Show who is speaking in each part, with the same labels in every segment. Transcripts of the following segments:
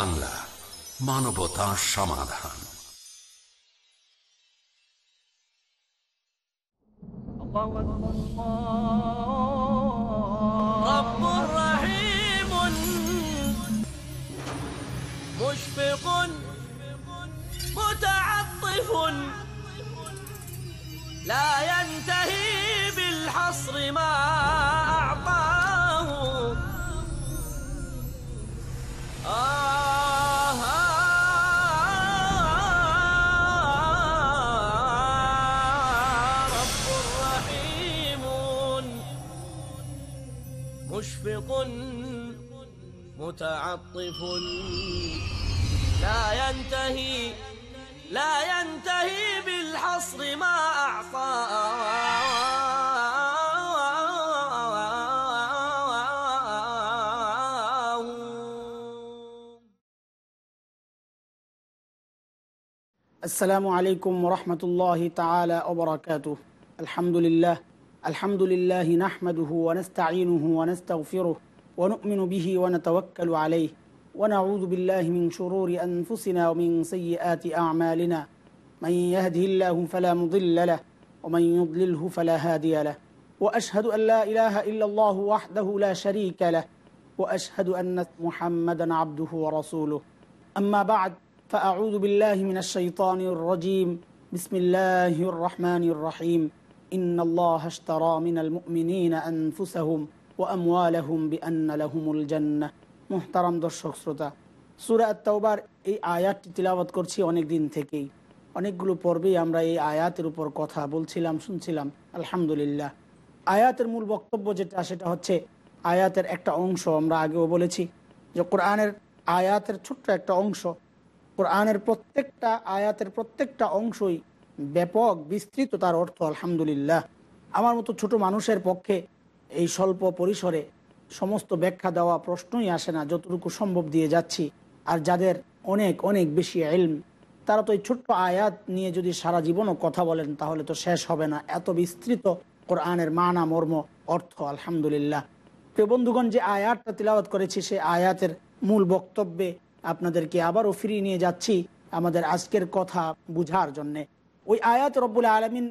Speaker 1: Piece TV Bangla মানবতা সমাধান
Speaker 2: رب رحيم مشفق متعطف لا ينتهي بالحصر ما متعطف لا ينتهي لا ينتهي بالحصر ما أعطاه
Speaker 3: السلام عليكم ورحمة الله تعالى وبركاته. الحمد لله الحمد لله نحمده ونستعينه ونستغفره ونؤمن به ونتوكل عليه ونعوذ بالله من شرور أنفسنا ومن سيئات أعمالنا. من يهده الله فلا مضل له ومن يضلله فلا هادي له. وأشهد أن لا إله إلا الله وحده لا شريك له. وأشهد أن محمدا عبده ورسوله. أما بعد فأعوذ بالله من الشيطان الرجيم. بسم الله الرحمن الرحيم. إن الله اشترى من المؤمنين أنفسهم ও আমুয়ালাহুম B আন্না লাহুমুল জান্না মোহতারাম দর্শক শ্রোতা, সুরা এই আয়াতটি তিলাবত করছি অনেক দিন থেকেই। অনেকগুলো পর্বেই আমরা এই আয়াতের উপর কথা বলছিলাম, শুনছিলাম, আলহামদুলিল্লাহ। আয়াতের মূল বক্তব্য যেটা, সেটা হচ্ছে আয়াতের একটা অংশ আমরা আগেও বলেছি যে কোরআনের আয়াতের ছোট্ট একটা অংশ। কোরআনের প্রত্যেকটা আয়াতের প্রত্যেকটা অংশই ব্যাপক বিস্তৃত তার অর্থ, আলহামদুলিল্লাহ। আমার মতো ছোট মানুষের পক্ষে এই স্বল্প পরিসরে সমস্ত ব্যাখ্যা দেওয়া প্রশ্নই আসে না, যতটুকু সম্ভব দিয়ে যাচ্ছি। আর যাদের অনেক অনেক বেশি এলম তারা তো এই ছোট্ট আয়াত নিয়ে যদি সারা জীবনও কথা বলেন, তাহলে তো শেষ হবে না। এত বিস্তৃত কোরআনের মানা, মর্ম, অর্থ, আলহামদুলিল্লাহ। প্রিয় বন্ধুগণ, যে আয়াতটা তিলাওয়াত করেছি, সে আয়াতের মূল বক্তব্যে আপনাদেরকে আবারও ফিরিয়ে নিয়ে যাচ্ছি আমাদের আজকের কথা বুঝার জন্যে। ওই আয়াত রব্বুল আলমিন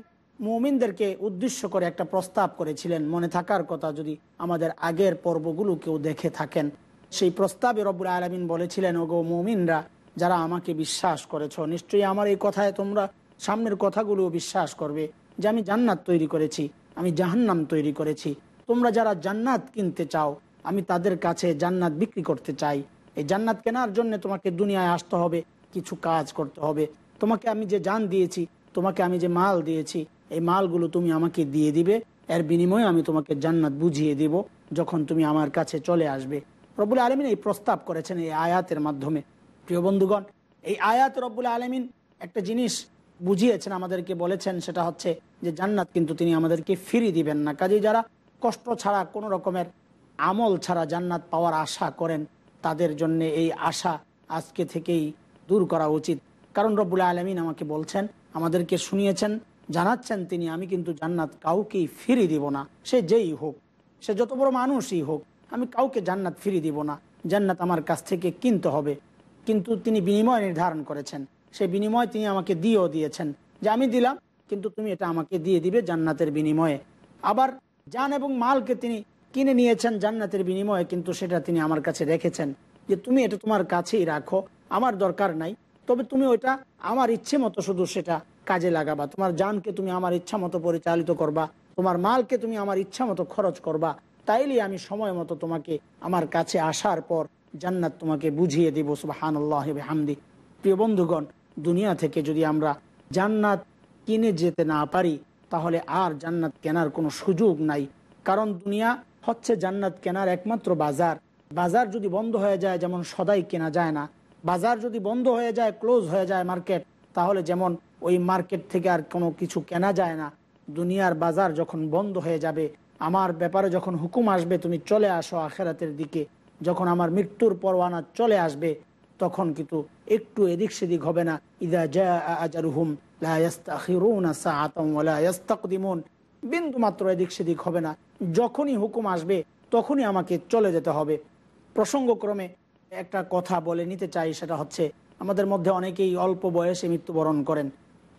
Speaker 3: মুমিনদেরকে উদ্দেশ্য করে একটা প্রস্তাব করেছিলেন। মনে থাকার কথা যদি আমাদের আগের পর্বগুলো কেউ দেখে থাকেন। সেই প্রস্তাবে রব্বুল আলমিন বলেছিলেন, ওগো মুমিনরা, যারা আমাকে বিশ্বাস করেছ, নিশ্চয়ই আমার এই কথায় তোমরা সামনের কথাগুলো বিশ্বাস করবে যে আমি জান্নাত তৈরি করেছি, আমি জাহান্নাম তৈরি করেছি। তোমরা যারা জান্নাত কিনতে চাও, আমি তাদের কাছে জান্নাত বিক্রি করতে চাই। এই জান্নাত কেনার জন্য তোমাকে দুনিয়ায় আসতে হবে, কিছু কাজ করতে হবে। তোমাকে আমি যে জান দিয়েছি, তোমাকে আমি যে মাল দিয়েছি এই মালগুলো তুমি আমাকে দিয়ে দিবে। এর বিনিময়ে আমি তোমাকে জান্নাত বুঝিয়ে দিব যখন তুমি আমার কাছে চলে আসবে। রব্বুল আলমিন এই প্রস্তাব করেছেন এই আয়াতের মাধ্যমে। প্রিয় বন্ধুগণ, এই আয়াত রব্বুল আলমিন একটা জিনিস বুঝিয়েছেন, আমাদেরকে বলেছেন, সেটা হচ্ছে যে জান্নাত কিন্তু তিনি আমাদেরকে ফিরিয়ে দিবেন না। কাজে যারা কষ্ট ছাড়া, কোনো রকমের আমল ছাড়া জান্নাত পাওয়ার আশা করেন, তাদের জন্য এই আশা আজকে থেকেই দূর করা উচিত। কারণ রব্বুল আলমিন আমাকে বলছেন, আমাদেরকে শুনিয়েছেন জানাচ্ছেন তিনি, আমি কিন্তু জান্নাত কাউকেই ফিরিয়ে দিব না। সে যেই হোক, সে যত বড় মানুষই হোক, আমি কাউকে জান্নাত ফিরিয়ে দিব না। জান্নাত আমার কাছ থেকে কিনতে হবে। কিন্তু তিনি বিনিময় নির্ধারণ করেছেন। সেই বিনিময় তিনি আমাকে দিয়েও দিয়েছেন যে আমি দিলাম, কিন্তু তুমি এটা আমাকে দিয়ে দিবে জান্নাতের বিনিময়ে। আবার যান এবং মালকে তিনি কিনে নিয়েছেন জান্নাতের বিনিময়ে, কিন্তু সেটা তিনি আমার কাছে রেখেছেন যে তুমি এটা তোমার কাছেই রাখো, আমার দরকার নাই। তবে তুমি ওইটা আমার ইচ্ছে মতো শুধু সেটা কাজে লাগাবা। তোমার জানকে তুমি আমার ইচ্ছা মতো পরিচালিত করবা। তোমার মালকে তুমি আমার ইচ্ছা মতো খরচ করবা। তাইলে আমি সময় মতো তোমাকে, আমার কাছে আসার পর জান্নাত তোমাকে বুঝিয়ে দিব সুবাহান আল্লাহ হামদি প্রিয় বন্ধুগণ, দুনিয়া থেকে যদি আমরা জান্নাত কিনে যেতে না পারি, তাহলে আর জান্নাত কেনার কোনো সুযোগ নাই। কারণ দুনিয়া হচ্ছে জান্নাত কেনার একমাত্র বাজার। বাজার যদি বন্ধ হয়ে যায়, যেমন সদাই কেনা যায় না। বাজার যদি বন্ধ হয়ে যায়, ক্লোজ হয়ে যায় মার্কেট, তাহলে যেমন ওই মার্কেট থেকে আর কোনো কিছু কেনা যায় না। দুনিয়ার বাজার যখন বন্ধ হয়ে যাবে, আমার ব্যাপারে যখন হুকুম আসবে, তুমি চলে আসো আখেরাতের দিকে। যখন আমার মৃত্যুর পরওয়ানা চলে আসবে, তখন কিন্তু একটু এদিক সেদিক হবে না। ইদা জারুহুম বিন্দু মাত্র এদিক সেদিক হবে না। যখনই হুকুম আসবে, তখনই আমাকে চলে যেতে হবে। প্রসঙ্গক্রমে একটা কথা বলে নিতে চাই, সেটা হচ্ছে, আমাদের মধ্যে অনেকেই অল্প বয়সে মৃত্যুবরণ করেন।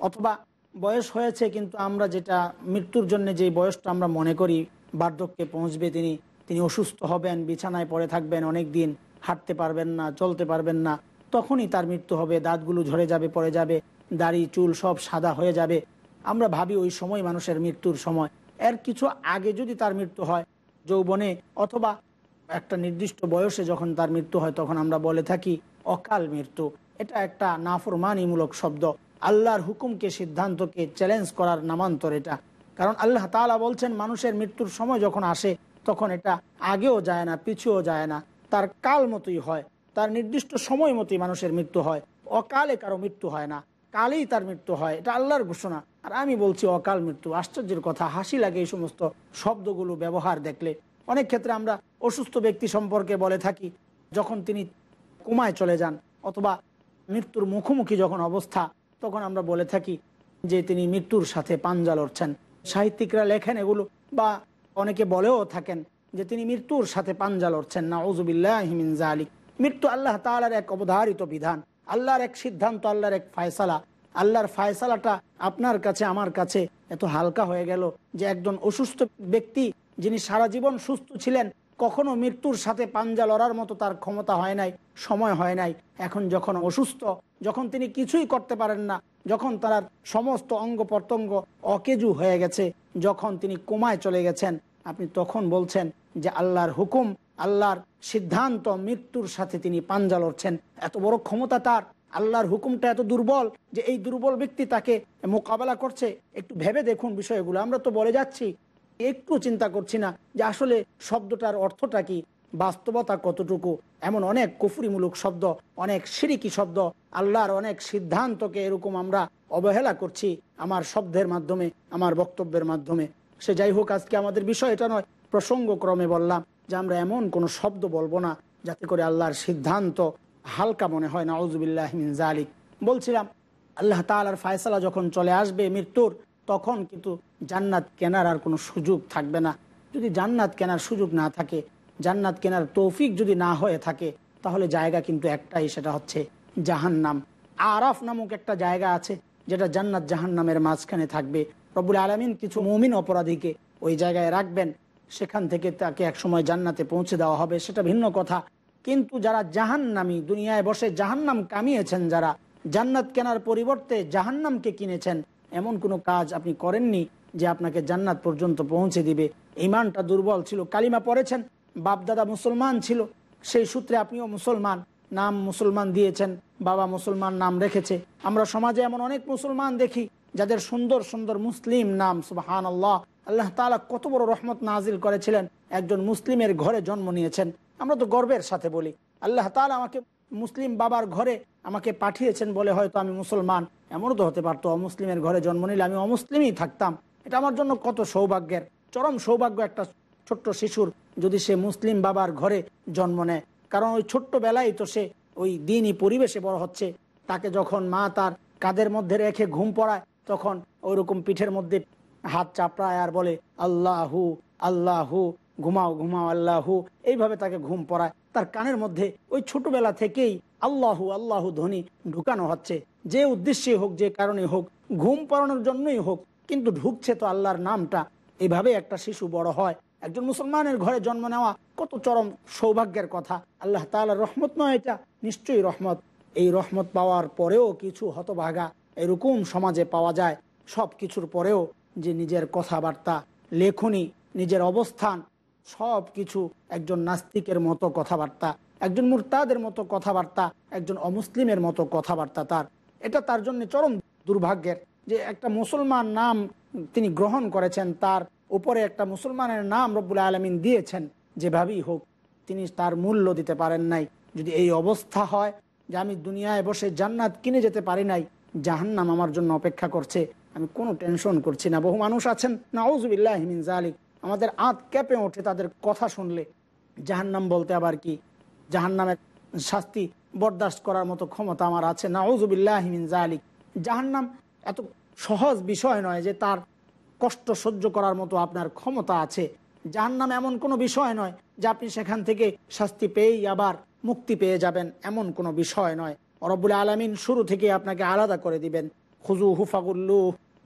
Speaker 3: অথবা বয়স হয়েছে, কিন্তু আমরা যেটা মৃত্যুর জন্য যে বয়সটা আমরা মনে করি, বার্ধক্যে পৌঁছবে তিনি তিনি অসুস্থ হবেন, বিছানায় পড়ে থাকবেন, অনেক দিন হাঁটতে পারবেন না, চলতে পারবেন না, তখনই তার মৃত্যু হবে, দাঁতগুলো ঝরে যাবে, পড়ে যাবে, দাড়ি, চুল সব সাদা হয়ে যাবে। আমরা ভাবি ওই সময় মানুষের মৃত্যুর সময়। এর কিছু আগে যদি তার মৃত্যু হয়, যৌবনে, অথবা একটা নির্দিষ্ট বয়সে যখন তার মৃত্যু হয়, তখন আমরা বলে থাকি অকাল মৃত্যু। এটা একটা নাফরমানিমূলক শব্দ। আল্লাহর হুকুমকে, সিদ্ধান্তকে চ্যালেঞ্জ করার নামান্তর এটা। কারণ আল্লাহ তাআলা বলছেন, মানুষের মৃত্যুর সময় যখন আসে, তখন এটা আগেও যায় না, পিছুও যায় না। তার কাল মতোই হয়, তার নির্দিষ্ট সময় মতোই মানুষের মৃত্যু হয়। অকালে কারও মৃত্যু হয় না, কালেই তার মৃত্যু হয়, এটা আল্লাহর ঘোষণা। আর আমি বলছি, অকাল মৃত্যু, আশ্চর্যের কথা, হাসি লাগে এই সমস্ত শব্দগুলো ব্যবহার দেখলে। অনেক ক্ষেত্রে আমরা অসুস্থ ব্যক্তি সম্পর্কে বলে থাকি, যখন তিনি কুমায় চলে যান, অথবা মৃত্যুর মুখোমুখি যখন অবস্থা তখন আমরা বলে থাকি যে তিনি মৃত্যুর সাথে পাঞ্জা লড়ছেন। সাহিত্যিকরা লেখেন এগুলো বা অনেকে বলেও থাকেন যে তিনি মৃত্যুর সাথে পাঞ্জা লড়ছেন। না ওজুবিল্লাহমিন জালিক মৃত্যু আল্লাহ তালার এক অবধারিত বিধান। আল্লাহর এক সিদ্ধান্ত, আল্লাহর এক ফায়সালা। আল্লাহর ফায়সালাটা আপনার কাছে, আমার কাছে এত হালকা হয়ে গেল যে একজন অসুস্থ ব্যক্তি যিনি সারা জীবন সুস্থ ছিলেন, কখনো মৃত্যুর সাথে পাঞ্জা লড়ার মতো তার ক্ষমতা হয় নাই, সময় হয় নাই। এখন যখন অসুস্থ যখন তিনি কিছুই করতে পারেন না, যখন তার সমস্ত অঙ্গ প্রত্যঙ্গ অকেজু হয়ে গেছে, যখন তিনি কোমায় চলে গেছেন, আপনি তখন বলছেন যে আল্লাহর হুকুম, আল্লাহর সিদ্ধান্ত, মৃত্যুর সাথে তিনি পাঞ্জা লড়ছেন। এত বড় ক্ষমতা তার। আল্লাহর হুকুমটা এত দুর্বল যে এই দুর্বল ব্যক্তি তাকে মোকাবেলা করছে। একটু ভেবে দেখুন বিষয়গুলো। আমরা তো বলে যাচ্ছি, একটু চিন্তা করছি না যে আসলে শব্দটার অর্থটা কি। বাস্তবতা কতটুকু? এমন অনেক কুফুরিমূলক শব্দ, অনেক সিরিকি শব্দ, আল্লাহর অনেক সিদ্ধান্তকে এরকম আমরা অবহেলা করছি আমার শব্দের মাধ্যমে, আমার বক্তব্যের মাধ্যমে। সে যাই হোক, আজকে আমাদের বিষয় এটা নয়, প্রসঙ্গক্রমে বললাম যে আমরা এমন কোনো শব্দ বলব না যাতে করে আল্লাহর সিদ্ধান্ত হালকা মনে হয় না আউজবিল্লাহমিন জালিক বলছিলাম, আল্লাহ তালার ফায়সালা যখন চলে আসবে মৃত্যুর, তখন কিন্তু জান্নাত কেনার আর কোনো সুযোগ থাকবে না। যদি জান্নাত কেনার সুযোগ না থাকে জান্নাত কেনার তৌফিক যদি না হয়ে থাকে, তাহলে জায়গা কিন্তু একটাই, সেটা হচ্ছে জাহান্নাম। আরাফ নামক একটা জায়গা আছে, যেটা জান্নাত জাহান্নামের মাঝখানে থাকবে। রবুল আলমিন কিছু মমিন অপরাধীকে ওই জায়গায় রাখবেন, সেখান থেকে তাকে একসময় জান্নাতে পৌঁছে দেওয়া হবে, সেটা ভিন্ন কথা। কিন্তু যারা জাহান্নামি, দুনিয়ায় বসে জাহান্নাম কামিয়েছেন যারা, জান্নাত কেনার পরিবর্তে জাহান্নামকে কিনেছেন, এমন কোনো কাজ আপনি করেননি যে আপনাকে জান্নাত পর্যন্ত পৌঁছে দিবে। ইমানটা দুর্বল ছিল, কালিমা পড়েছেন বাপদাদা মুসলমান ছিল, সেই সূত্রে আপনিও মুসলমান। নাম মুসলমান দিয়েছেন, বাবা মুসলমান নাম রেখেছে। আমরা সমাজে এমন অনেক মুসলমান দেখি, যাদের সুন্দর সুন্দর মুসলিম নাম সুবাহান আল্লাহ আল্লাহ তালা কত বড় রহমত নাজিল করেছিলেন। একজন মুসলিমের ঘরে জন্ম নিয়েছেন। আমরা তো গর্বের সাথে বলি, আল্লাহ তালা আমাকে মুসলিম বাবার ঘরে আমাকে পাঠিয়েছেন বলে হয়তো আমি মুসলমান। এমনও তো হতে পারতো, অমুসলিমের ঘরে জন্ম নিলে আমি অমুসলিমই থাকতাম। এটা আমার জন্য কত সৌভাগ্যের, চরম সৌভাগ্য একটা ছোট্ট শিশুর যদি সে মুসলিম বাবার ঘরে জন্ম নেয়। কারণ ওই ছোট্ট বেলায় তো সে ওই দিনই পরিবেশে বড় হচ্ছে। তাকে যখন মা তার কাদের মধ্যে রেখে ঘুম পড়ায়, তখন ওইরকম পিঠের মধ্যে হাত চাপড়ায় আর বলে, আল্লাহু আল্লাহু, ঘুমাও ঘুমাও, আল্লাহু। এইভাবে তাকে ঘুম পড়ায়। তার কানের মধ্যে ওই ছোটবেলা থেকেই আল্লাহু আল্লাহু ধ্বনি ঢুকানো হচ্ছে। যে উদ্দেশ্যে হোক, যে কারণে হোক, ঘুম পড়ানোর জন্যই হোক, কিন্তু ঢুকছে তো আল্লাহর নামটা। এইভাবে একটা শিশু বড় হয়। একজন মুসলমানের ঘরে জন্ম নেওয়া কত চরম সৌভাগ্যের কথা। আল্লাহ তালার রহমত নয় এটা, নিশ্চয়ই রহমত। এই রহমত পাওয়ার পরেও কিছু হতভাগা এরকম সমাজে পাওয়া যায়। সব কিছুর পরেও যে নিজের কথাবার্তা, লেখনী, নিজের অবস্থান, সব কিছু একজন নাস্তিকের মতো কথাবার্তা, একজন মুরতাদের মতো কথাবার্তা, একজন অমুসলিমের মতো কথাবার্তা তার। এটা তার জন্য চরম দুর্ভাগ্যের যে একটা মুসলমান নাম তিনি গ্রহণ করেছেন তার উপরে একটা মুসলমানের নাম রব্বুল আলমিন দিয়েছেন, যেভাবেই হোক, তিনি তার মূল্য দিতে পারেন নাই। যদি এই অবস্থা হয় যে আমি দুনিয়ায় বসে জান্নাত কিনে যেতে পারি নাই, জাহান্নাম আমার জন্য অপেক্ষা করছে, আমি কোনো টেনশন করছি না। বহু মানুষ আছেন নাউজুবিল্লাহমিন জালিক আমাদের আঁত কেঁপে ওঠে তাদের কথা শুনলে। জাহান্নাম বলতে আবার কি? জাহান্নামের শাস্তি বরদাস্ত করার মতো ক্ষমতা আমার আছে। নাউজুবিল্লাহমিন জালিক জাহান্নাম এত সহজ বিষয় নয় যে তার কষ্ট সহ্য করার মতো আপনার ক্ষমতা আছে। জাহান্নাম এমন কোনো বিষয় নয় যে আপনি সেখান থেকে শাস্তি পেয়েই আবার মুক্তি পেয়ে যাবেন, এমন কোনো বিষয় নয়। রব্বুল আলমিন শুরু থেকে আপনাকে আলাদা করে দিবেন। খুজু হুফাগুল্লু,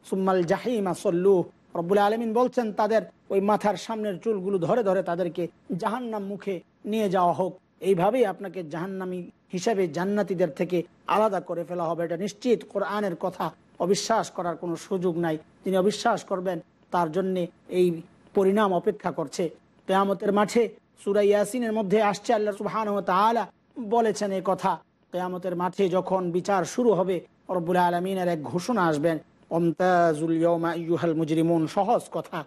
Speaker 3: সুম্মাল জাহিমা সল্লু। রব্বুল আলমিন বলছেন, তাদের ওই মাথার সামনের চুলগুলো ধরে ধরে তাদেরকে জাহান্নাম মুখে নিয়ে যাওয়া হোক। এইভাবেই আপনাকে জাহান্নামি হিসাবে জান্নাতিদের থেকে আলাদা করে ফেলা হবে। এটা নিশ্চিত কোরআনের কথা। অবিশ্বাস করার কোনো সুযোগ নাই। যিনি অবিশ্বাস করবেন, তার জন্যে এই পরিণাম অপেক্ষা করছে। কেয়ামতের মাঠে সুরাই ইয়াসিনের মধ্যে আসছে আল্লাহ সুবহান তাআলা বলেছেন এই কথা। কেয়ামতের মাঠে যখন বিচার শুরু হবে, রব্বুল আলমিনের এক ঘোষণা আসবেন সহজ কথা।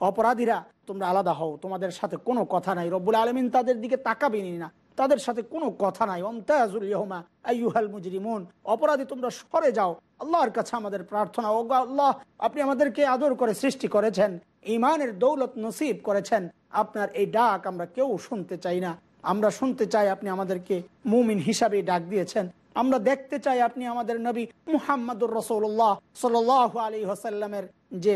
Speaker 3: অপরাধীরা, তোমরা আলাদা হও, তোমাদের সাথে কোনো কথা নাই। রব্বুল আলমিন তাদের দিকে তাকাবেনি না। তাদের সাথে কোনো কথা নাই। অমতাজুল ইয়মা আইয়ুহাল মুজরিমুন, অপরাধী তোমরা সরে যাও। আল্লাহর কাছে আমাদের প্রার্থনা, ও আল্লাহ, আপনি আমাদেরকে আদর করে সৃষ্টি করেছেন ইমানের দৌলত নসিব করেছেন। আপনার এই ডাক আমরা কেউ শুনতে চাই না। আমরা শুনতে চাই আপনি আমাদেরকে মুমিন হিসাবে ডাক দিয়েছেন। আমরা দেখতে চাই আপনি আমাদের নবী মুহাম্মদুর রসৌল্লাহ সাল আলী হাসাল্লামের যে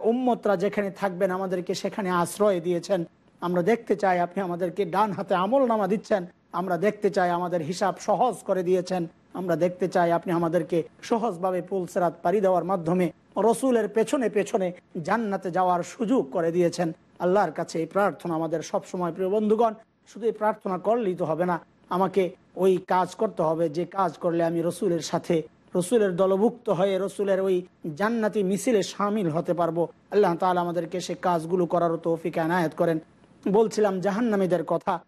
Speaker 3: উম্মতরা যেখানে থাকবেন, আমাদেরকে সেখানে আশ্রয় দিয়েছেন। আমরা দেখতে চাই আপনি আমাদেরকে ডান হাতে আমল নামা দিচ্ছেন। আমরা দেখতে চাই আমাদের হিসাব সহজ করে দিয়েছেন। আমরা দেখতে চাই আপনি আমাদেরকে সহজভাবে পুলসেরাত পাড়ি দেওয়ার মাধ্যমে রসুলের পেছনে পেছনে জান্নাতে যাওয়ার সুযোগ করে দিয়েছেন। আল্লাহর কাছে এই প্রার্থনা আমাদের সবসময় প্রিয় বন্ধুগণ, শুধু এই প্রার্থনা করলেই তো হবে না। আমাকে ওই কাজ করতে হবে, যে কাজ করলে আমি রসুলের সাথে, রসুলের দলভুক্ত হয়ে রসুলের ওই জান্নাতি মিছিলে সামিল হতে পারব। আল্লাহ তালা আমাদেরকে সে কাজগুলো করারও তৌফিক আনায়ত করেন। বলছিলাম জাহান্নামীদের কথা।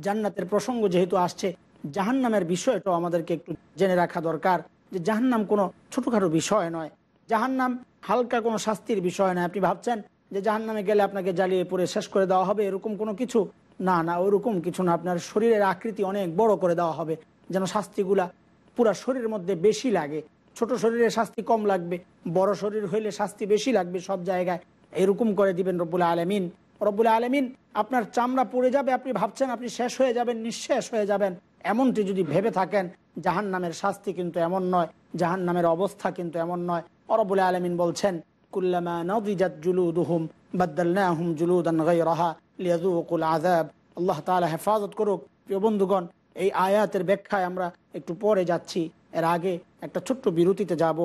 Speaker 3: জান্নাতের প্রসঙ্গ যেহেতু আসছে, জাহান্নামের বিষয়টাও আমাদেরকে একটু জেনে রাখা দরকার যে জাহান্নাম কোনো ছোটোখাটো বিষয় নয়। জাহান্নাম হালকা কোনো শাস্তির বিষয় নয়। আপনি ভাবছেন যে জাহান্নামে গেলে আপনাকে জ্বালিয়ে পুড়ে শেষ করে দেওয়া হবে? এরকম কোনো কিছু? না না, ওরকম কিছু না। আপনার শরীরের আকৃতি অনেক বড় করে দেওয়া হবে। যেন শাস্তিগুলা পুরা শরীরের মধ্যে বেশি লাগে। ছোট শরীরে শাস্তি কম লাগবে, বড় শরীর হইলে শাস্তি বেশি লাগবে সব জায়গায়। এরকম করে দিবেন রব্বুল আলমিন। রব্বুল আলমিন, আপনার চামড়া পড়ে যাবে, আপনি ভাবছেন আপনি শেষ হয়ে যাবেন, নিঃশেষ হয়ে যাবেন। এমনটি যদি ভেবে থাকেন জাহান নামের শাস্তি কিন্তু এমন নয় জাহান নামের অবস্থা কিন্তু এমন নয়। অরবুল আলমিন বলছেন, কুল্লামা নদিজাত জুলুদুহুম, বাদ্দালনাহুম জুলুদান গায়রাহা লিয়াযুকুল আযাব। আল্লাহ তাআলা হেফাজত করুক, প্রিয় বন্ধুগণ, এই আয়াতের ব্যাখ্যায় আমরা একটু পরে যাচ্ছি। এর আগে একটা ছোট্ট বিরতিতে যাব।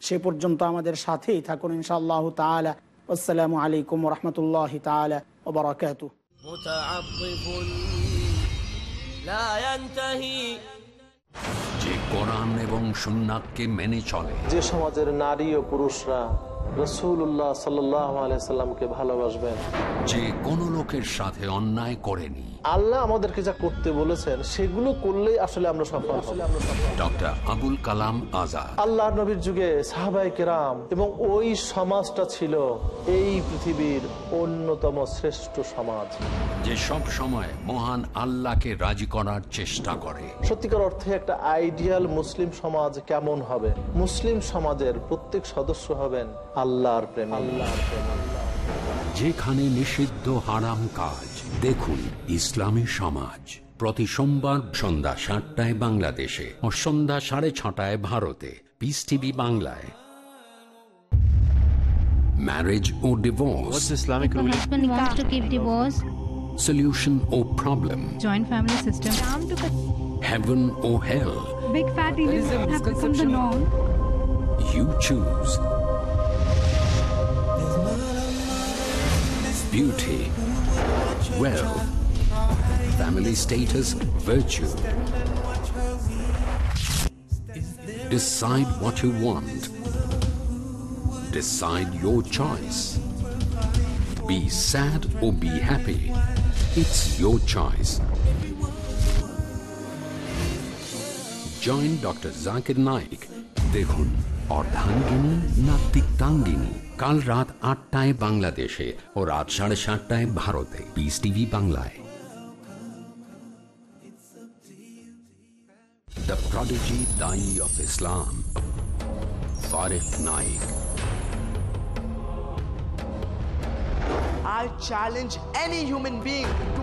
Speaker 3: সে পর্যন্ত আমাদের সাথেই থাকুন ইনশাআল্লাহ তাআলা। আসসালামু আলাইকুম রহমতুল্লাহ
Speaker 1: যে কোরআন এবং সুন্নাতকে মেনে চলে।
Speaker 4: যে সমাজের নারী ও পুরুষরা রসুল্লাহ সাল্লাহ ভালোবাসবেন
Speaker 1: যে কোনো লোকের সাথে অন্যায় করেনি।
Speaker 4: আল্লাহ আমাদেরকে যা করতে বলেছেন সেগুলো করলেই আসলে আমরা সফল
Speaker 1: ডক্টর আবুল কালাম আজাদ।
Speaker 4: আল্লাহ নবীর যুগে সাহাবাই কেরাম এবং ওই সমাজটা ছিল এই পৃথিবীর অন্যতম শ্রেষ্ঠ সমাজ।
Speaker 1: যে সব সময় মহান আল্লাহকে রাজি করার চেষ্টা করে।
Speaker 4: সত্যিকার অর্থে একটা আইডিয়াল মুসলিম সমাজ কেমন হবে? মুসলিম সমাজের প্রত্যেক সদস্য হবেন আল্লাহর প্রেম আল্লাহর প্রেম।
Speaker 1: যেখানে নিষিদ্ধ হারাম কাজ। দেখুন ইসলামী সমাজ প্রতি সোমবার সন্ধ্যা সাতটায় বাংলাদেশে ও সন্ধ্যা সাড়ে ছটায় ভারতে পিস টিভি বাংলায় ম্যারেজ ও divorce
Speaker 5: divorce,
Speaker 1: solution O
Speaker 5: problem
Speaker 1: heaven or hell
Speaker 6: Big become the norm.
Speaker 1: you choose beauty wealth family status virtue decide what you want decide your choice be sad or be happy it's your choice join doctor Zakir Naik দেখুন অর্ধাঙ্গিনী না তিক্তাঙ্গিনী কাল রাত আটটায় বাংলাদেশে ও রাত সাড়ে সাতটায় ভারতে পিস টিভি বাংলায় দ্য প্রডিজি দাই of Islam ফারেক Naik
Speaker 7: I challenge any human being to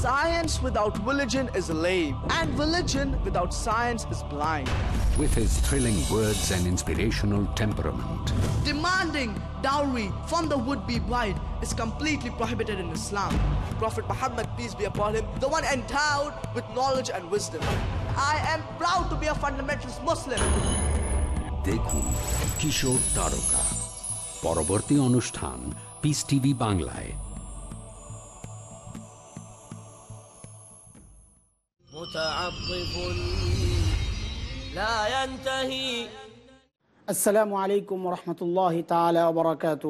Speaker 7: Science without religion is lame, and religion without science is blind.
Speaker 1: With his thrilling words and inspirational temperament,
Speaker 7: Demanding dowry from the would-be bride is completely prohibited in Islam. Prophet Muhammad, peace be upon him, the one endowed with knowledge and wisdom. I am proud to be a fundamentalist Muslim.
Speaker 1: দেখুন কিশোর তারকা পরবর্তী অনুষ্ঠান piece TV বাংলায়
Speaker 2: متعطف لا ينتهي
Speaker 3: আসসালামু আলাইকুম রহমতুল্লাহ তালা বরাকাত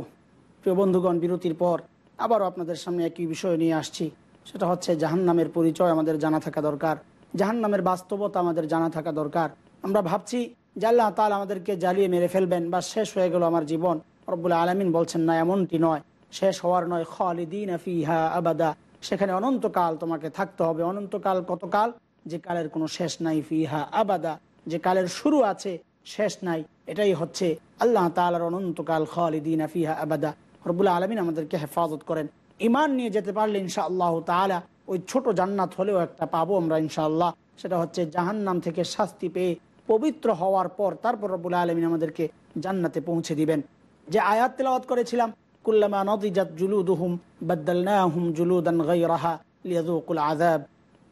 Speaker 3: প্রিয় বন্ধুগণ বিরতির পর আবারও আপনাদের সামনে একই বিষয় নিয়ে আসছি সেটা হচ্ছে জাহান্নামের পরিচয় আমাদের জানা থাকা দরকার জাহান্নামের বাস্তবতা আমাদের জানা থাকা দরকার আমরা ভাবছি যে আল্লাহ তালা আমাদেরকে জ্বালিয়ে মেরে ফেলবেন বা শেষ হয়ে গেল আমার জীবন রব্বুল আলমিন বলছেন না এমনটি নয় শেষ হওয়ার নয় খালিদিন ফিহা আবাদা সেখানে অনন্তকাল তোমাকে থাকতে হবে। অনন্তকাল কতকাল যে কালের কোনো শেষ নাই ফিহা আবাদা। যে কালের শুরু আছে, শেষ নাই। এটাই হচ্ছে আল্লাহ তালার অনন্তকাল খালিদিন ফিহা আবাদা। রবুল্লা আলমিন আমাদেরকে হেফাজত করেন। ইমান নিয়ে যেতে পারলে ইনশা আল্লাহ তালা ওই ছোট জান্নাত হলেও একটা পাবো আমরা ইনশাআল্লাহ। সেটা হচ্ছে জাহান্নাম থেকে শাস্তি পেয়ে পবিত্র হওয়ার পর তারপর রবুল্লা আলমিন আমাদেরকে জান্নাতে পৌঁছে দিবেন। যে আয়াত তেলাওয়াত করেছিলাম কুল্লামা নদিজাত জুলুদুহুম, বাদ্দালনাহুম জুলুদান গায়রাহা লিয়াযুকুল আযাব।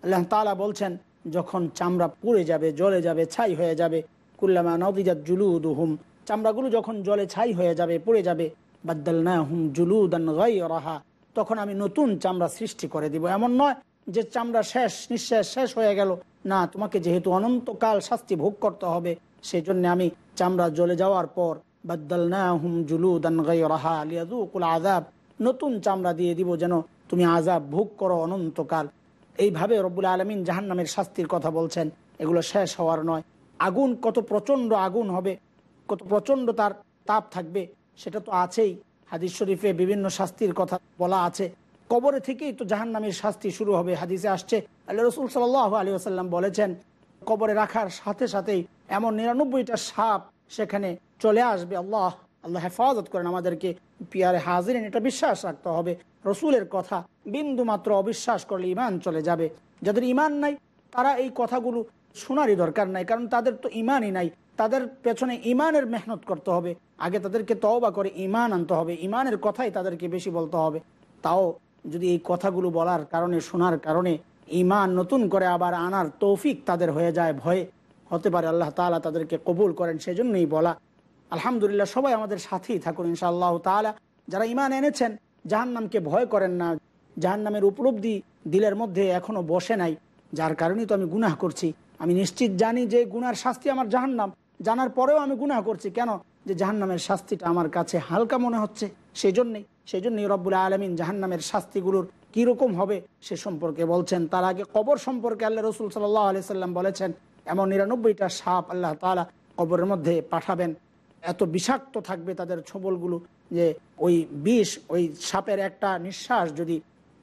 Speaker 3: আল্লাহ তাআলা বলছেন, যখন চামড়া পুড়ে যাবে, জ্বলে যাবে, ছাই হয়ে যাবে, কুল্লামা নদিজাত জুলুদুহুম, চামড়াগুলো যখন জলে ছাই হয়ে যাবে, পুড়ে যাবে, বাদ্দালনাহুম জুলুদান গায়রাহা, তখন আমি নতুন চামড়া সৃষ্টি করে দিব। এমন নয় যে চামড়া শেষ নিঃশ্বাস শেষ হয়ে গেল। না, তোমাকে যেহেতু অনন্তকাল শাস্তি ভোগ করতে হবে সেই জন্য আমি চামড়া জ্বলে যাওয়ার পর বাদ্দালনাহুম জুলুদান গায়রাহা লিয়াযুকুল আযাব। নতুন চামড়া দিয়ে দিব যেন তুমি আযাব ভোগ করো অনন্তকাল। এইভাবে রব্বুল আলমিন জাহান্নামের শাস্তির কথা বলছেন। এগুলো শেষ হওয়ার নয়। আগুন কত প্রচণ্ড আগুন হবে, কত প্রচণ্ড তার তাপ থাকবে, সেটা তো আছেই। হাদিস শরীফে বিভিন্ন শাস্তির কথা বলা আছে। কবরে থেকেই তো জাহান্নামের শাস্তি শুরু হবে, হাদিসে আসছে। আল্লাহ রসুল সাল আলী আসাল্লাম বলেছেন, কবরে রাখার সাথে সাথেই এমন নিরানব্বইটা সাপ সেখানে চলে আসবে আল্লাহ। আল্লাহ হেফাজত করেন আমাদেরকে। পিয়ারে হাজিরেন, এটা বিশ্বাস রাখতে হবে। রসুলের কথা বিন্দু মাত্র অবিশ্বাস করলে ইমান চলে যাবে। যাদের ইমান নাই, তারা এই কথাগুলো শোনারই দরকার নাই, কারণ তাদের তো ইমানই নাই। তাদের পেছনে ইমানের মেহনত করতে হবে। আগে তাদেরকে তওবা করে ইমান আনতে হবে। ইমানের কথাই তাদেরকে বেশি বলতে হবে। তাও যদি এই কথাগুলো বলার কারণে, শোনার কারণে ইমান নতুন করে আবার আনার তৌফিক তাদের হয়ে যায়, ভয়ে। হতে পারে আল্লাহ তালা তাদেরকে কবুল করেন, সেজন্যই বলা। আলহামদুলিল্লাহ সবাই আমাদের সাথেই থাকুন ইনশাআল্লাহ তালা যারা ইমান এনেছেন, জাহান্নামকে ভয় করেন না। জাহান্নামের উপলব্ধি দিলের মধ্যে এখনও বসে নাই। যার কারণেই তো আমি গুনাহ করছি। আমি নিশ্চিত জানি যে গুনার শাস্তি আমার জাহান্নাম। জানার পরেও আমি গুনাহ করছি। কেন? যে জাহান্নামের শাস্তিটা আমার কাছে হালকা মনে হচ্ছে। সেই জন্যেই সেই জন্যই রব্বুল আলমিন জাহান্নামের শাস্তিগুলোর কীরকম হবে সে সম্পর্কে বলছেন। তার আগে কবর সম্পর্কে আল্লাহ রসুল সাল্লাহ আলি সাল্লাম বলেছেন, এমন নিরানব্বইটা সাপ আল্লাহ তালা কবরের মধ্যে পাঠাবেন। এত বিষাক্ত থাকবে তাদের ছবলগুলো যে ওই বিষ, ওই সাপের একটা নিঃশ্বাস যদি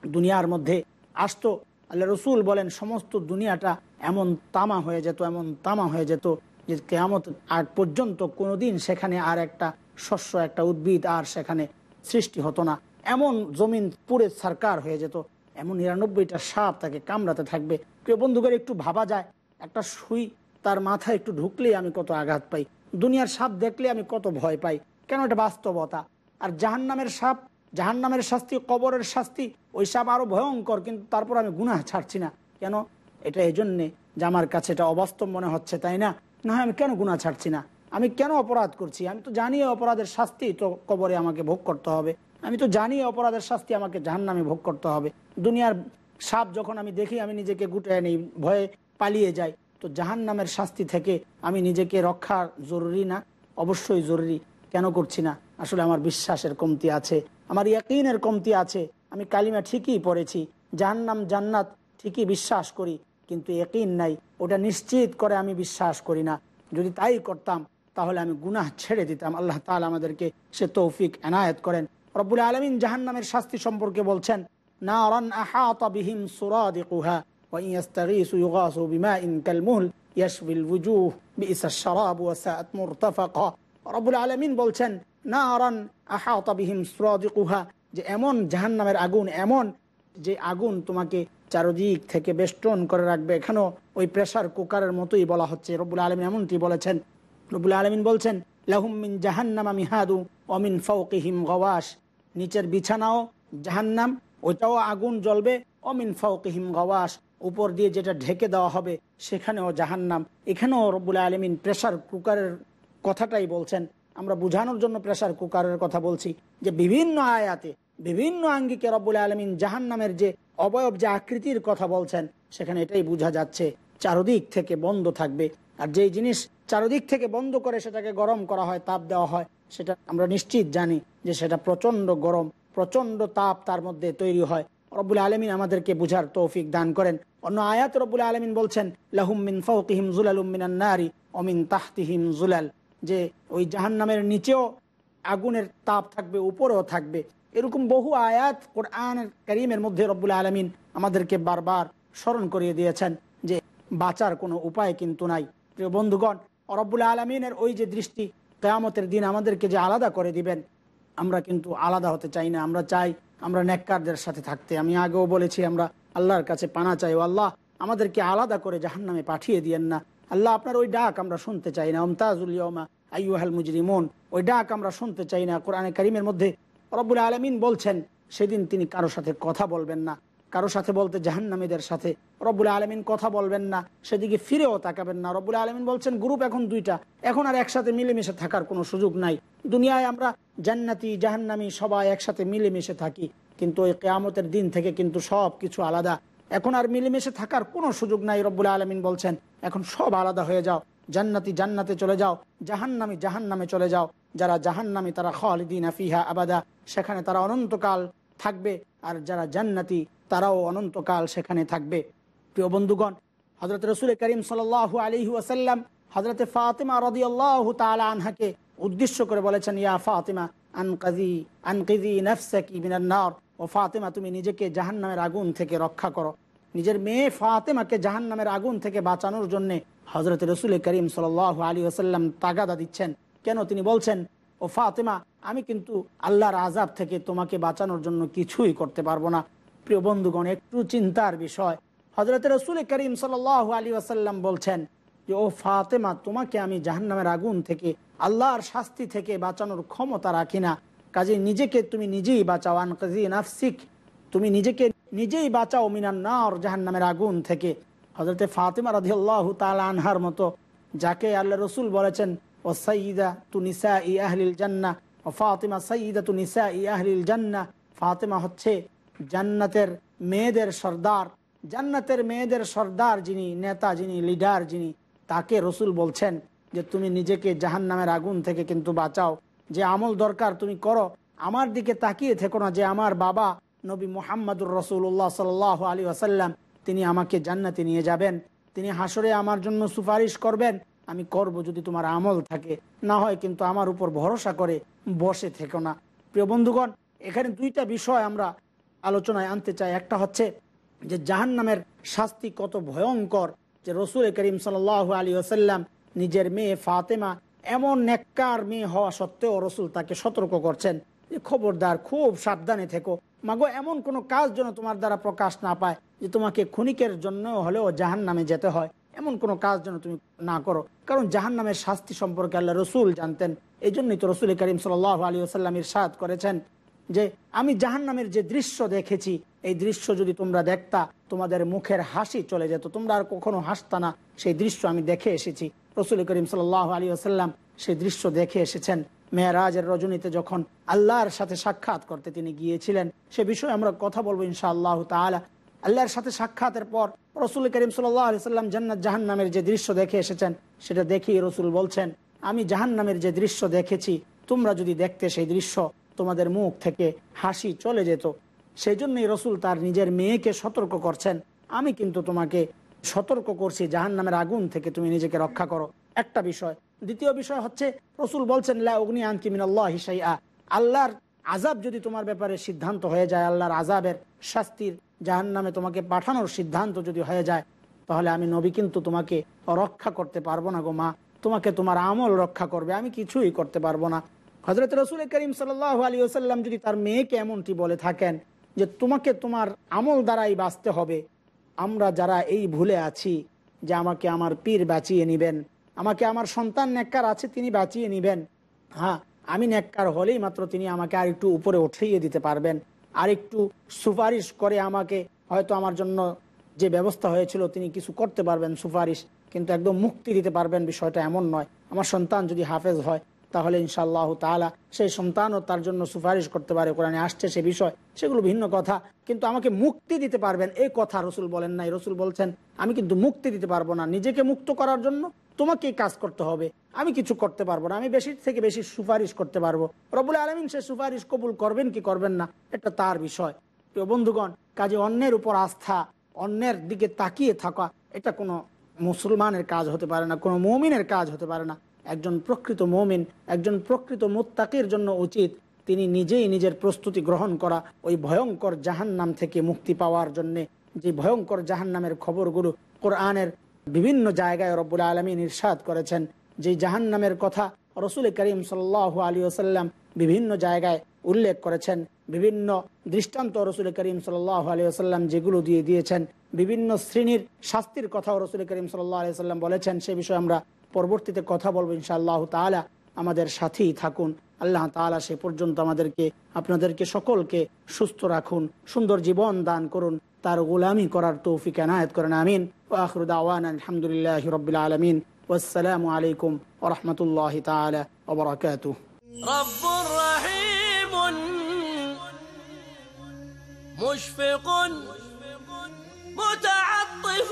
Speaker 3: দুনিয়ার মধ্যে আসতো, আল্লাহ রসুল বলেন, সমস্ত দুনিয়াটা এমন তামা হয়ে যেত, এমন তামা হয়ে যেত যে কেয়ামত আগ পর্যন্ত কোনোদিন সেখানে আর একটা শস্য, একটা উদ্ভিদ আর সেখানে সৃষ্টি হতো না। এমন জমিন পুরে সরকার হয়ে যেত, এমন নিরানব্বইটা সাপ তাকে কামড়াতে থাকবে। প্রিয় বন্ধুদের একটু ভাবা যায়, একটা সুই তার মাথায় একটু ঢুকলেই আমি কত আঘাত পাই। দুনিয়ার সাপ দেখলে আমি কত ভয় পাই। কেন এটা বাস্তবতা? আর জাহান্নামের সাপ, জাহান্নামের শাস্তি, কবরের শাস্তি, ওই সাপ আরও ভয়ঙ্কর, কিন্তু তারপর আমি গুনাহ ছাড়ছি না। কেন? এটা এই জন্যে যে আমার কাছে এটা অবাস্তব মনে হচ্ছে, তাই না? না আমি কেন গুনাহ ছাড়ছি না? আমি কেন অপরাধ করছি? আমি তো জানি অপরাধের শাস্তি তো কবরে আমাকে ভোগ করতে হবে। আমি তো জানি অপরাধের শাস্তি আমাকে জাহান্নামে ভোগ করতে হবে। দুনিয়ার সাপ যখন আমি দেখি, আমি নিজেকে গুটিয়ে নিই, ভয়ে পালিয়ে যাই। তো জাহান নামের শাস্তি থেকে আমি নিজেকে রক্ষা জরুরি না, অবশ্যই জরুরি। কেন করছি না? আসলে আমার বিশ্বাসের কমতি আছে, আমার ইয়াকিনের কমতি আছে। আমি কালিমা ঠিকই পড়েছি, জাহান্নাম জান্নাত ঠিকই বিশ্বাস করি, কিন্তু একইন নাই। ওটা নিশ্চিত করে আমি বিশ্বাস করি না। যদি তাই করতাম, তাহলে আমি গুনাহ ছেড়ে দিতাম। আল্লাহ তালা আমাদেরকে সে তৌফিক এনায়েত করেন। রব্বুল আলমিন জাহান্নামের শাস্তি সম্পর্কে বলছেন না রন আহাতা বিহিম সুরাদিকুহা। وإن يستغيثوا يغاثوا بماء كالمهل يشفي الوجوه بئس الشراب وساءت مرتفقا রব্বুল আলমিন বলছেন না আরান আহাতাবিহিম স্রদিকুহা যে এমন জাহান্নামের আগুন এমন যে আগুন তোমাকে চারদিক থেকে বেষ্টন করে রাখবে এখানেও ওই প্রেশার কুকারের মতোই বলা হচ্ছে রব্বুল আলমিন এমনটি বলেছেন রব্বুল আলমিন বলছেন লাহুমিন জাহান্নামা মিহাদু অমিন ফৌকিহিম গওয়াস নিচের বিছানাও জাহান্নাম ওইটাও আগুন জ্বলবে অমিন ফৌকিহিম গওয়াস উপর দিয়ে যেটা ঢেকে দেওয়া হবে, সেখানেও জাহান্নাম। এখানেও রব্বুল আলমিন প্রেশার কুকারের কথাটাই বলছেন। আমরা বোঝানোর জন্য প্রেশার কুকারের কথা বলছি যে বিভিন্ন আয়াতে, বিভিন্ন আঙ্গিকে রব্বুল আলমিন জাহান্নামের যে অবয়ব, যে আকৃতির কথা বলছেন, সেখানে এটাই বোঝা যাচ্ছে, চারদিক থেকে বন্ধ থাকবে। আর যেই জিনিস চারদিক থেকে বন্ধ করে সেটাকে গরম করা হয়, তাপ দেওয়া হয়, সেটা আমরা নিশ্চিত জানি যে সেটা প্রচণ্ড গরম প্রচণ্ড তাপ তার মধ্যে তৈরি হয়। রব্বুল আলমিন আমাদেরকে বুঝার তৌফিক দান করেন। অন্য আয়াত রব্বুল আলমিন বলছেন লাহুমিন ফৌকিহিম জুলালুম মিনান নারী অমিন তাহতিহিম জুলাল। যে ওই জাহান্নামের নিচেও আগুনের তাপ থাকবে, উপরেও থাকবে। এরকম বহু আয়াত কোরআন করিমের মধ্যে রব্বুল আলমিন আমাদেরকে বারবার স্মরণ করিয়ে দিয়েছেন যে বাঁচার কোনো উপায় কিন্তু নাই। প্রিয় বন্ধুগণ, রব্বুল আলমিনের ওই যে দৃষ্টি, কেয়ামতের দিন আমাদেরকে যে আলাদা করে দিবেন, আমরা কিন্তু আলাদা হতে চাই না। আমরা চাই আমরা নেককারদের সাথে থাকতে। আমি আগেও বলেছি, আমরা আল্লাহর কাছে পানা চাই। ও আল্লাহ, আমাদেরকে আলাদা করে জাহান্নামে পাঠিয়ে দিয়েন না। আল্লাহ, আপনার ওই ডাক আমরা শুনতে চাই না। ওমতাজুলিয়মা আইহাল মুজরিমন, ওই ডাক আমরা শুনতে চাই না। কোরআনে করিমের মধ্যে রব্বুল আলমিন বলছেন, সেদিন তিনি কারও সাথে কথা বলবেন না। কারও সাথে বলতে জাহান্নামীদের সাথে। রব্বুল আলমিন কথা বলবেন না, সেদিকে ফিরেও তাকাবেন না। রব্বুল আলমিন বলছেন, গ্রুপ এখন দুইটা। এখন আর একসাথে মিলেমিশে থাকার কোনো সুযোগ নাই। দুনিয়ায় আমরা জান্নাতি, জাহান্নামি সবাই একসাথে মিলেমিশে থাকি। কিন্তু ওই কেয়ামতের দিন থেকে কিন্তু সব কিছু আলাদা। এখন আর মিলেমিশে থাকার কোনো সুযোগ নাই, রব্বুল আলমিন বলছেন। এখন সব আলাদা হয়ে যাও। জান্নাতি জান্নাতে চলে যাও। জাহান্নামি জাহান্নামে চলে যাও। যারা জাহান্নামি তারা খালিদিন আফিহা আবাদা। সেখানে তারা অনন্তকাল থাকবে। আর যারা জান্নাতি তারাও অনন্তকাল সেখানে থাকবে। প্রিয় বন্ধুগণ হজরত রসুল করিম সাল আলী ওয়াসাল্লাম হজরত ফাতেমা রদি আল্লাহ তালা আনহাকে উদ্দেশ্য করে বলেছেন, ইয়া ফাতেমা আনকাজি আনকিজি নফসাকি মিনান্নার ও ফাতেমা, তুমি নিজেকে জাহান্নামের আগুন থেকে রক্ষা করো। নিজের মেয়ে ফাতেমাকে জাহান্নামের আগুন থেকে বাঁচানোর জন্য হজরত রসুল করিম সাল আলী ওসাল্লাম তাগাদা দিচ্ছেন। কেন তিনি বলছেন, ও ফাতেমা, আমি কিন্তু আল্লাহর আজাব থেকে তোমাকে বাঁচানোর জন্য কিছুই করতে পারব না। প্রিয় বন্ধুগণ, একটু চিন্তার বিষয়। হজরত রসুল করিম সাল আলী আসাল্লাম বলছেন, যে, ও ফাতেমা, তোমাকে আমি জাহান্নামের আগুন থেকে, আল্লাহর শাস্তি থেকে বাঁচানোর ক্ষমতা রাখি না। কাজে নিজেকে তুমি নিজেই বাঁচাও আন কাজী নাফসিক। তুমি নিজেকে নিজেই বাঁচাও মিনান নার, জাহান্নামের আগুন থেকে। হজরতে ফাতেমা রাধি আল্লাহ আনহার মতো, যাকে আল্লাহ রসুল বলেছেন, ও সঈদা তু নিসা ই আহলিল জান্না ও ফাতেমা সঈদা তু নিসা ই আহলিল জান্না ফাতেমা হচ্ছে জান্নাতের মেয়েদের সর্দার, জান্নাতের মেয়েদের সর্দার যিনি, নেতা যিনি লিডার যিনি, তাকে রসুল বলছেন যে তুমি নিজেকে জাহান নামের আগুন থেকে কিন্তু বাঁচাও। যে আমল দরকার তুমি করো। আমার দিকে তাকিয়ে থেকো না যে আমার বাবা নবী মোহাম্মদুর রসুল্লাহ সাল আলী আসাল্লাম তিনি আমাকে জান্নাতে নিয়ে যাবেন। তিনি হাসরে আমার জন্য সুপারিশ করবেন। আমি করব যদি তোমার আমল থাকে। না হয় কিন্তু আমার উপর ভরসা করে বসে থেকো না। প্রিয় বন্ধুগণ, এখানে দুইটা বিষয় আমরা আলোচনায় আনতে চাই। একটা হচ্ছে যে জাহান নামের শাস্তি কত ভয়ঙ্কর যে রসুল করিম সাল আলী আসাল্লাম নিজের মেয়ে ফাতেমা এমন নেককার মেয়ে হওয়া সত্ত্বেও রসুল তাকে সতর্ক করছেন যে, খবরদার, খুব সাবধানে থেকো। মাগো, এমন কোনো কাজ যেন তোমার দ্বারা প্রকাশ না পায় যে তোমাকে ক্ষণিকের জন্য হলেও জাহান নামে যেতে হয়। এমন কোনো কাজ যেন তুমি না করো। কারণ জাহান নামের শাস্তি সম্পর্কে আল্লাহ রসুল জানতেন। এই জন্যই তো রসুল করিম সাল আলী আসাল্লাম ইরশাদ করেছেন যে আমি জাহান নামের যে দৃশ্য দেখেছি, এই দৃশ্য যদি তোমরা দেখতা, তোমাদের মুখের হাসি চলে যেত। তোমরা আর কখনো হাসতা না। সেই দৃশ্য আমি দেখে এসেছি। রসুল করিম সাল আলী আসাল্লাম সেই দৃশ্য দেখে এসেছেন। মেয়েরাজের রজনীতে যখন আল্লাহর সাথে সাক্ষাৎ করতে তিনি গিয়েছিলেন, সে বিষয়ে আমরা কথা বলব ইনশা আল্লাহ তালা আল্লাহর সাথে সাক্ষাতের পর রসুল করিম সাল্লাম জান্নাত জাহান নামের যে দৃশ্য দেখে এসেছেন, সেটা দেখেই রসুল বলছেন, আমি জাহান নামের যে দৃশ্য দেখেছি, তোমরা যদি দেখতে সেই দৃশ্য তোমাদের মুখ থেকে হাসি চলে যেত। সেই জন্যই রসুল তার নিজের মেয়েকে সতর্ক করছেন। আমি কিন্তু তোমাকে সতর্ক করছি জাহান নামের আগুন থেকে তুমি নিজেকে রক্ষা করো। একটা বিষয়। দ্বিতীয় বিষয় হচ্ছে, রসুল বলছেন, লা অগ্নি আনকিমিন আল্লাহ হিসাইয়া আল্লাহর আজাব যদি তোমার ব্যাপারে সিদ্ধান্ত হয়ে যায়, আল্লাহর আজাবের শাস্তির জাহান নামে তোমাকে পাঠানোর সিদ্ধান্ত যদি হয়ে যায়, তাহলে আমি নবী কিন্তু তোমাকে রক্ষা করতে পারব না গো মা। তোমাকে তোমার আমল রক্ষা করবে। আমি কিছুই করতে পারব না। হজরত রসুল করিম সাল আলী ওসাল্লাম যদি তার মেয়েকে এমনটি বলে থাকেন যে তোমাকে তোমার আমল দ্বারাই বাঁচতে হবে, আমরা যারা এই ভুলে আছি যে আমাকে আমার পীর বাঁচিয়ে নিবেন, আমাকে আমার সন্তান নেককার আছে তিনি বাঁচিয়ে নিবেন হ্যাঁ আমি নেককার হলেই মাত্র তিনি আমাকে আর একটু উপরে উঠিয়ে দিতে পারবেন আর একটু সুপারিশ করে আমাকে হয়তো আমার জন্য যে ব্যবস্থা হয়েছিল তিনি কিছু করতে পারবেন সুপারিশ, কিন্তু একদম মুক্তি দিতে পারবেন বিষয়টা এমন নয়। আমার সন্তান যদি হাফেজ হয় তাহলে ইনশাআল্লাহ তাআলা সেই সন্তানও তার জন্য সুপারিশ করতে পারে, কোরআনে আসছে সে বিষয়, সেগুলো ভিন্ন কথা। কিন্তু আমাকে মুক্তি দিতে পারবেন এই কথা রসুল বলেন নাই। রসুল বলছেন, আমি কিন্তু মুক্তি দিতে পারব না। নিজেকে মুক্ত করার জন্য তোমাকেই কাজ করতে হবে। আমি কিছু করতে পারব না। আমি বেশি থেকে বেশি সুপারিশ করতে পারব। রবুল আলমিন সে সুপারিশ কবুল করবেন কি করবেন না, এটা তার বিষয়। প্রিয় বন্ধুগণ, কাজে অন্যের উপর আস্থা, অন্যের দিকে তাকিয়ে থাকা, এটা কোনো মুসলমানের কাজ হতে পারে না, কোনো মৌমিনের কাজ হতে পারে না। একজন প্রকৃত মৌমিন, একজন প্রকৃত মোত্তাকির জন্য উচিত তিনি নিজেই নিজের প্রস্তুতি গ্রহণ করা ওই ভয়ঙ্কর জাহান্নাম থেকে মুক্তি পাওয়ার জন্যে। যে ভয়ঙ্কর জাহান্নামের খবরগুলো কোরআনের বিভিন্ন জায়গায় রব্বুল আলমিন ইরশাদ করেছেন, যে জাহান্নামের কথা রসুল করিম সাল্লাহ আলী আসাল্লাম বিভিন্ন জায়গায় উল্লেখ করেছেন, বিভিন্ন দৃষ্টান্ত রসুল করিম সাল্লাহ আলী আসাল্লাম যেগুলো দিয়ে দিয়েছেন, বিভিন্ন শ্রেণির শাস্তির কথাও রসুল করিম সাল্লাহ আলি সাল্লাম বলেছেন, সে বিষয়ে আমরা পরবর্তীতে কথা বলবো ইনশাআল্লাহ তালা আমাদের সাথেই থাকুন আল্লাহ তালা সে পর্যন্ত আমাদেরকে আপনাদেরকে সকলকে সুস্থ রাখুন সুন্দর জীবন দান করুন তার গোলামি করার তৌফিক এনায়ত করেন আমিন আখরুদ আওয়ান আলহামদুলিল্লাহ রবিল আলমিন আসসালামু আলাইকুম ওরহমতুল্লাহ তালা ওবরাকাতুহ
Speaker 2: رب رحيم مشفق متعطف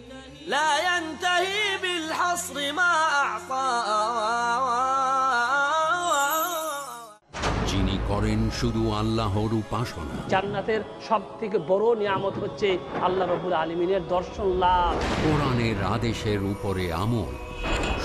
Speaker 2: لا ينتهي بالحصر ما أعطى
Speaker 1: যিনি করেন শুধু আল্লাহর উপাসনা
Speaker 8: জান্নাতের সব থেকে বড় নিয়ামত হচ্ছে আল্লাহ রবুল আলমিনের দর্শন লাভ
Speaker 1: কোরআনের আদেশের উপরে আমল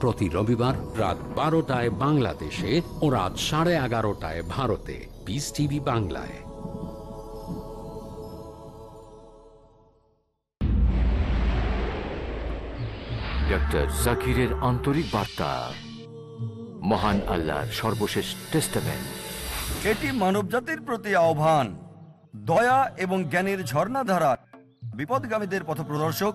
Speaker 1: প্রতি রবিবার রাত বারোটায় বাংলাদেশে ও রাত সাড়ে এগারোটায় ভারতে। পিস টিভি বাংলায়।
Speaker 5: ডক্টর জাকিরের আন্তরিক বার্তা। মহান আল্লাহর সর্বশেষ টেস্টামেন্ট
Speaker 9: এটি মানবজাতির প্রতি আহ্বান। দয়া এবং জ্ঞানের ঝর্ণাধারা। বিপদগামীদের পথপ্রদর্শক